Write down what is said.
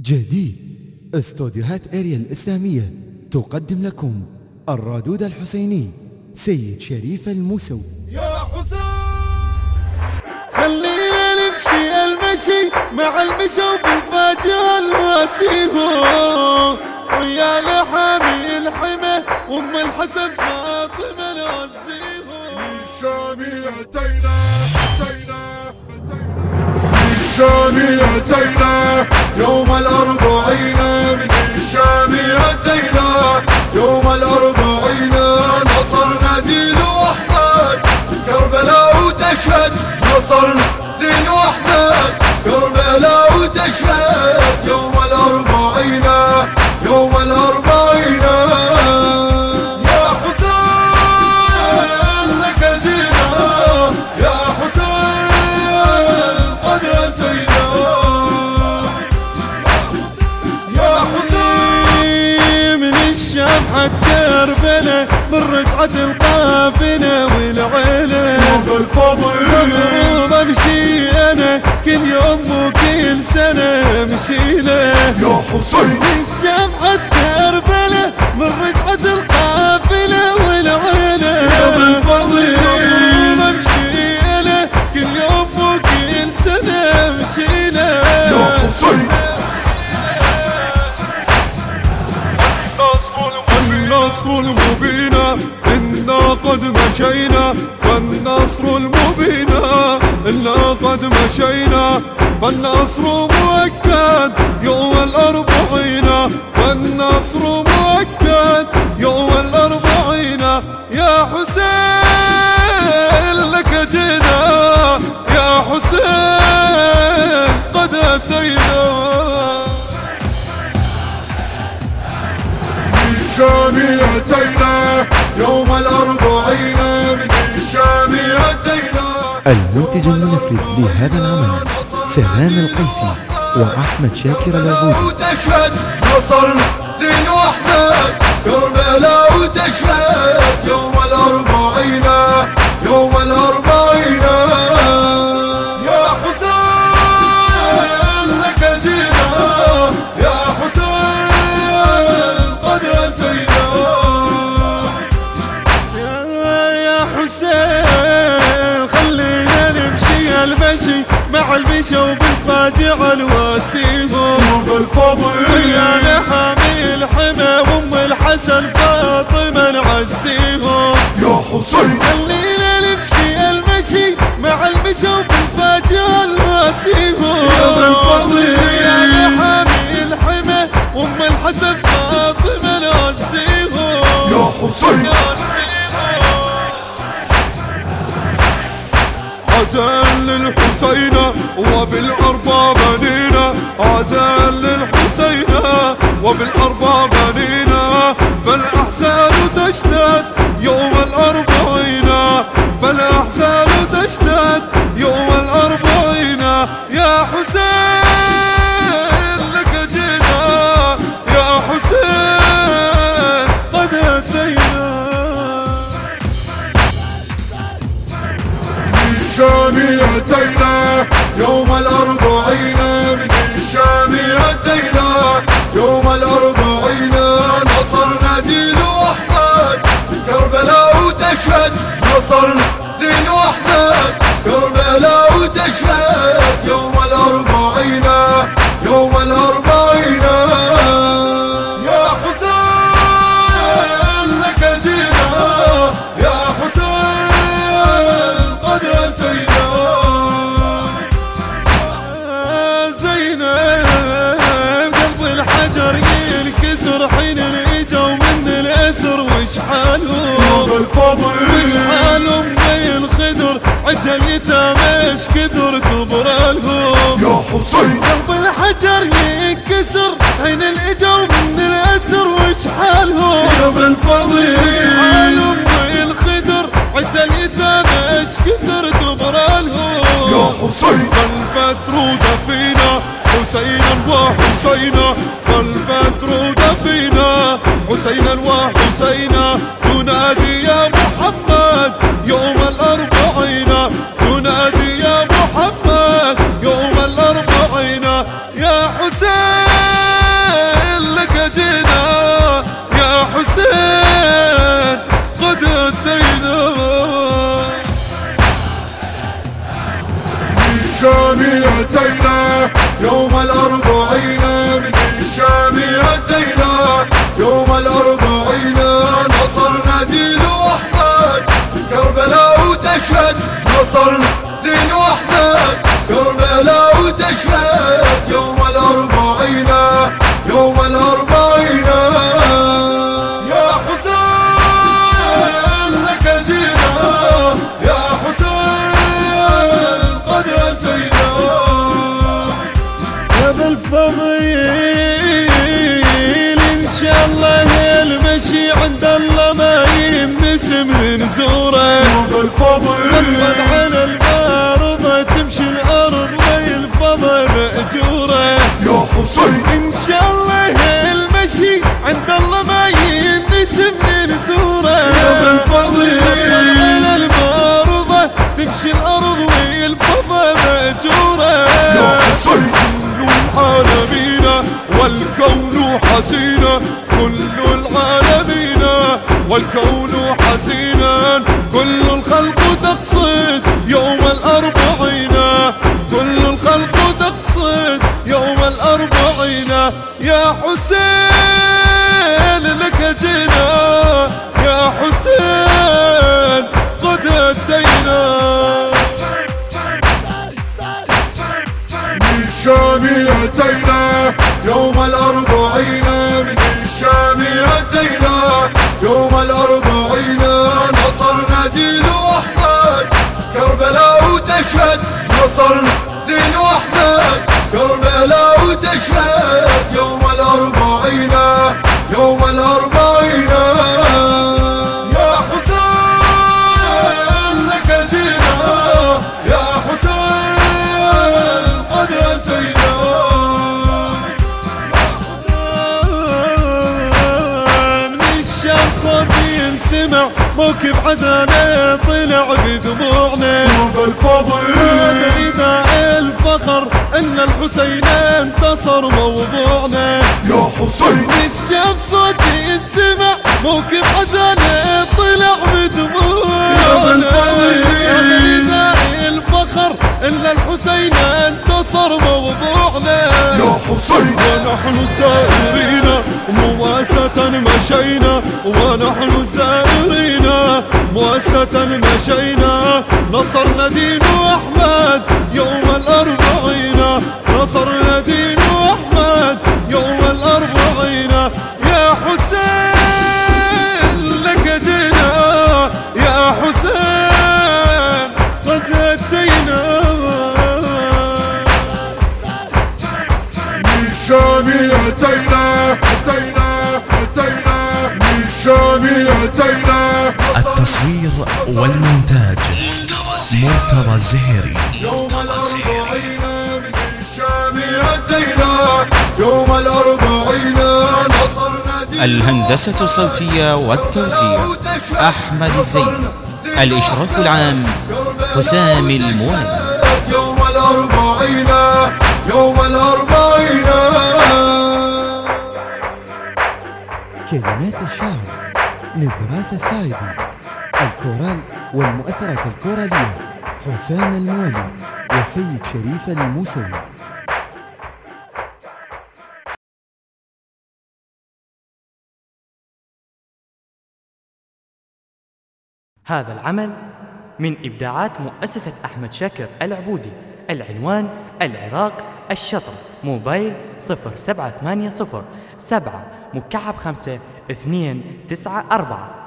جديد. استوديوهات اريا الإسلامية تقدم لكم الرادود الحسيني سيد شريف الموسوي. يا حسين خلينا نمشي المشي مع المشي وبالفاجعة الواسيه ويانا حامي الحمى وأم الحسن فاطمة نوزيه الشامي أتينا أتينا الشامي أتينا. يوم الأربعين من الشام اتينا يوم الأربعين أنا كل يوم وكل سنة امشيله يا حسين الشام فالنصر مؤكد يوم الأربعين. فالنصر مؤكد يوم الأربعين. يا حسين لك جينا يا حسين قد أتينا. الشام أتينا يوم الأربعين. من الشام أتينا. المنتج المنفذ لهذا العمل سهام القيسي وأحمد شاكر العبودي. وتشهد نصرنا دين احمد كربلاء وتشهد مع المشي وبالفاجعة الواسيهم بالفضل ويانا حامي الحمى وأم الحسن فاطمة نعزيهم يا حسين. خلينا نمشي المشي مع المشي وبالفاجعة الواسيهم للحسين وبالأربع اليتامى إيش كثر كبر لهم يا حسين. قلب الحجر ينكسر حين الإجا ومن الأسر وش حالهم؟ يا بالفضل حالهم زي الخدر اليتامى إيش كثر كبر لهم يا حسين. فالبدر دفينا حسينا وحسينا. فالبدر دفينا حسينا وحسينا. يا حسين لك جينا. يا حسين قد أتينا. من الشام أتينا. يوم الأربعين من الشام أتينا. يوم الأربعين نزوره. بالفضل الشام صافي سمع موكب حزانه طلع بدموعنا. بالفضل إذا الفخر إن الحسين انتصر موضوعنا. يا حسين. الشام صوتي ينسمع موكب حزانه طلع بدموعنا. دين أحمد يوم الأربعين. نصرنا دين أحمد يوم الأربعين. يا حسين لك جينا يا حسين قد أتينا من الشام أتينا أتينا أتينا. من الشام أتينا. التصوير والمونتاج. مرتضى الزهيري يوم الأربعين من الشام أتينا يوم الأربعين نصرنا الهندسة الصوتية والتوزيع أحمد الزين الإشراف العام حسام الموالي. يوم الأربعين يوم الأربعين. كلمات الشاعر نبراس السايدي الكورال والمؤثرات الكورالية حسام الموالي وسيد شريف الموسوي. هذا العمل من إبداعات مؤسسة أحمد شاكر العبودي العنوان العراق الشطر موبايل 0780 7 مكعب 5 2 9 4